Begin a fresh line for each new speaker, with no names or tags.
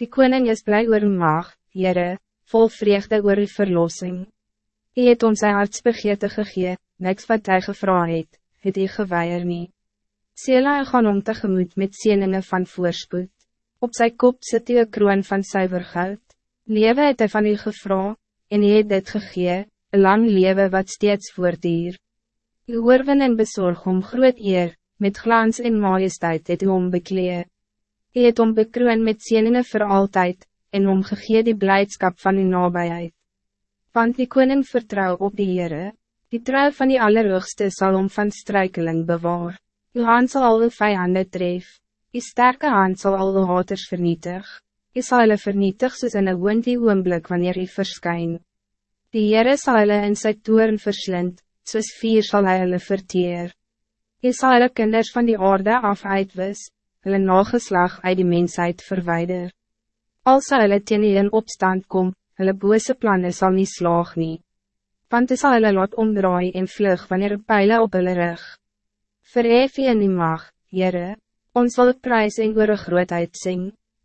Die koning is blij oor uw mag, Heere, vol vreugde oor uw verlossing. Hy het ons sy hartsbegeerte gegee, niks wat hy gevra het, het hy geweier nie. Sela gaan om tegemoet met sieninge van voorspoed. Op zijn kop zit hij een kroon van zuiver goud. Lewe het hy van u gevra, en hy het dit gegee, een lang leven wat steeds voortduur. U oorwin en bezorg om groot eer, met glans en majesteit het u om beklee. U het om bekroon met sieninge voor altijd, en om gegee die blijdschap van uw nabijheid. Want die koning vertrouw op die Heere, die trouw van die Allerhoogste zal om van struikeling bewaar. Uw hand zal al uw vijanden tref, uw sterke hand zal al uw haters vernietig. U zal hulle vernietig soos in een wind die oomblik wanneer u verskyn. Die Heere sal hulle in sy toren verslind, soos vier sal hy hulle verteer. Hy sal hulle kinders van die aarde af uitwis, hulle nageslag uit die mensheid verwijder. Al sal hulle teen die in opstand kom, hulle bose plannen sal nie slaag nie. Want hy sal hulle laat omdraai en vlug wanneer pijlen op hulle rug. Verhef jy in die mag, Heere, ons sal het prijs en oor grootheid sing.